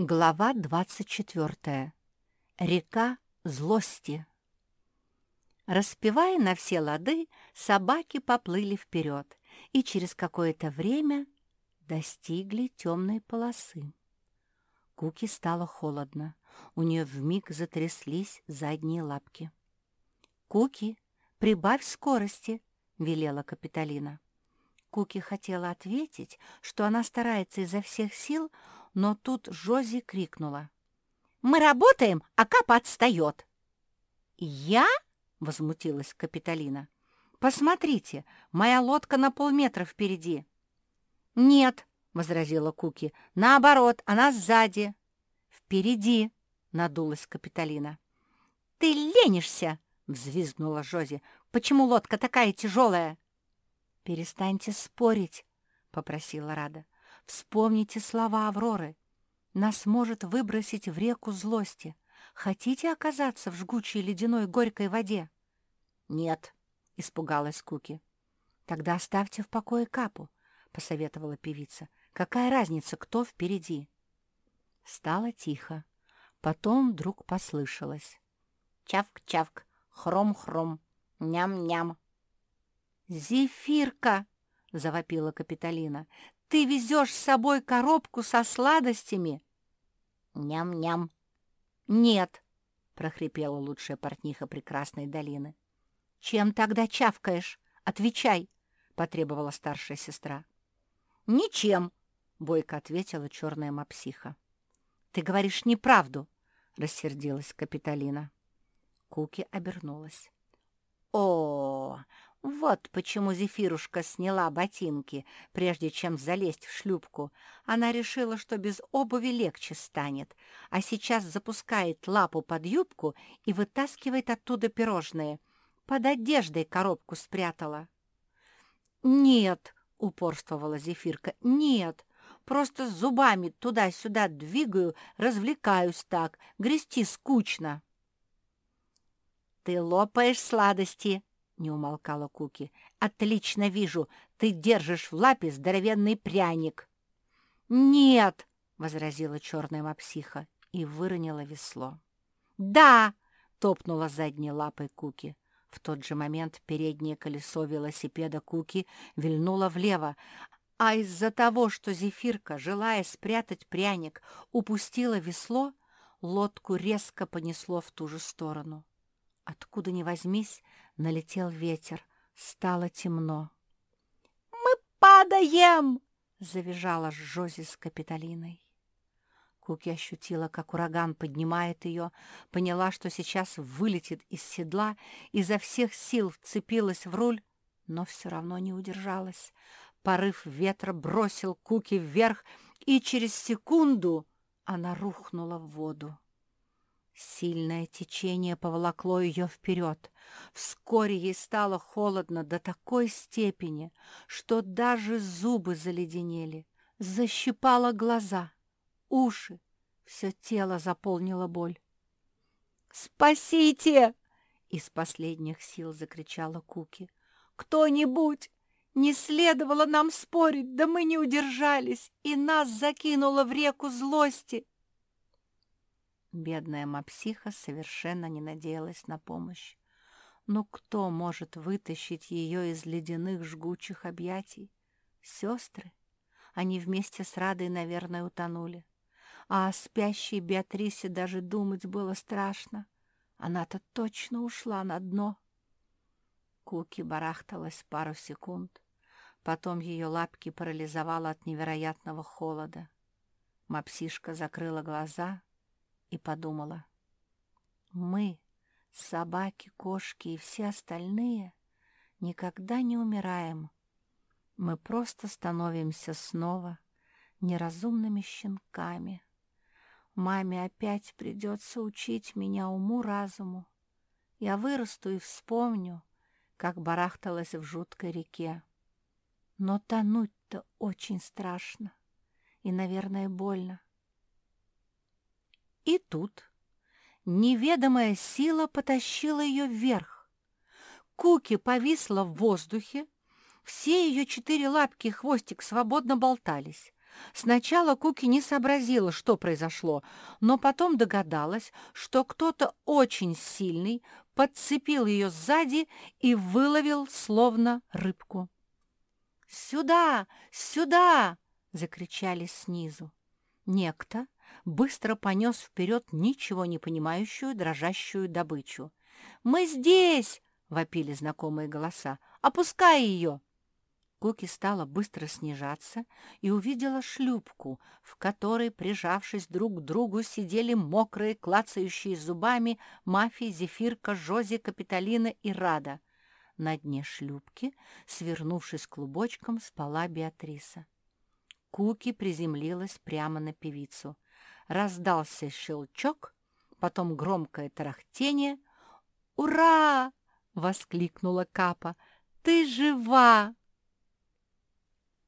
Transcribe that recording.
Глава 24. Река злости. Распевая на все лады, собаки поплыли вперед и через какое-то время достигли темной полосы. Куки стало холодно, у нее вмиг затряслись задние лапки. «Куки, прибавь скорости!» — велела Капитолина. Куки хотела ответить, что она старается изо всех сил, но тут Жози крикнула. «Мы работаем, а Капа отстает!» «Я?» — возмутилась Капитолина. «Посмотрите, моя лодка на полметра впереди». «Нет», — возразила Куки, — «наоборот, она сзади». «Впереди», — надулась Капитолина. «Ты ленишься!» — взвизгнула Жози. «Почему лодка такая тяжелая?» «Перестаньте спорить», — попросила Рада. Вспомните слова Авроры. Нас может выбросить в реку злости. Хотите оказаться в жгучей ледяной горькой воде? Нет, испугалась Куки. Тогда оставьте в покое капу, посоветовала певица. Какая разница, кто впереди? Стало тихо. Потом вдруг послышалось. Чавк-чавк, хром-хром, ням-ням. «Зефирка!» — завопила Капитолина. Ты везешь с собой коробку со сладостями?» «Ням-ням». «Нет», — прохрипела лучшая портниха прекрасной долины. «Чем тогда чавкаешь? Отвечай», — потребовала старшая сестра. «Ничем», — бойко ответила черная мапсиха. «Ты говоришь неправду», — рассердилась Капитолина. Куки обернулась. «О, вот почему Зефирушка сняла ботинки, прежде чем залезть в шлюпку. Она решила, что без обуви легче станет, а сейчас запускает лапу под юбку и вытаскивает оттуда пирожные. Под одеждой коробку спрятала. «Нет», — упорствовала Зефирка, — «нет, просто зубами туда-сюда двигаю, развлекаюсь так, грести скучно». «Ты лопаешь сладости», — не умолкала Куки. «Отлично вижу, ты держишь в лапе здоровенный пряник». «Нет!» — возразила черная мапсиха и выронила весло. «Да!» — топнула задней лапой Куки. В тот же момент переднее колесо велосипеда Куки вильнуло влево, а из-за того, что Зефирка, желая спрятать пряник, упустила весло, лодку резко понесло в ту же сторону. Откуда ни возьмись, налетел ветер, стало темно. «Мы падаем!» — завизжала Жози с Капитолиной. Куки ощутила, как ураган поднимает ее, поняла, что сейчас вылетит из седла, изо всех сил вцепилась в руль, но все равно не удержалась. Порыв ветра бросил Куки вверх, и через секунду она рухнула в воду. Сильное течение поволокло ее вперед. Вскоре ей стало холодно до такой степени, что даже зубы заледенели, защипало глаза, уши, все тело заполнило боль. «Спасите!» — из последних сил закричала Куки. «Кто-нибудь! Не следовало нам спорить, да мы не удержались, и нас закинуло в реку злости!» Бедная мапсиха совершенно не надеялась на помощь. Но кто может вытащить ее из ледяных жгучих объятий? Сестры? Они вместе с Радой, наверное, утонули. А о спящей Беатрисе даже думать было страшно. Она-то точно ушла на дно. Куки барахталась пару секунд. Потом ее лапки парализовало от невероятного холода. Мапсишка закрыла глаза и подумала. Мы, собаки, кошки и все остальные, никогда не умираем. Мы просто становимся снова неразумными щенками. Маме опять придется учить меня уму-разуму. Я вырасту и вспомню, как барахталась в жуткой реке. Но тонуть-то очень страшно и, наверное, больно. И тут неведомая сила потащила ее вверх. Куки повисла в воздухе, все ее четыре лапки и хвостик свободно болтались. Сначала Куки не сообразила, что произошло, но потом догадалась, что кто-то очень сильный подцепил ее сзади и выловил, словно рыбку. «Сюда! Сюда!» — закричали снизу. Некто быстро понес вперед ничего не понимающую дрожащую добычу. «Мы здесь!» — вопили знакомые голоса. «Опускай ее!» Куки стала быстро снижаться и увидела шлюпку, в которой, прижавшись друг к другу, сидели мокрые, клацающие зубами мафии, зефирка, Жози, Капитолина и Рада. На дне шлюпки, свернувшись клубочком, спала Беатриса. Куки приземлилась прямо на певицу. Раздался щелчок, потом громкое тарахтение. «Ура!» — воскликнула Капа. «Ты жива!»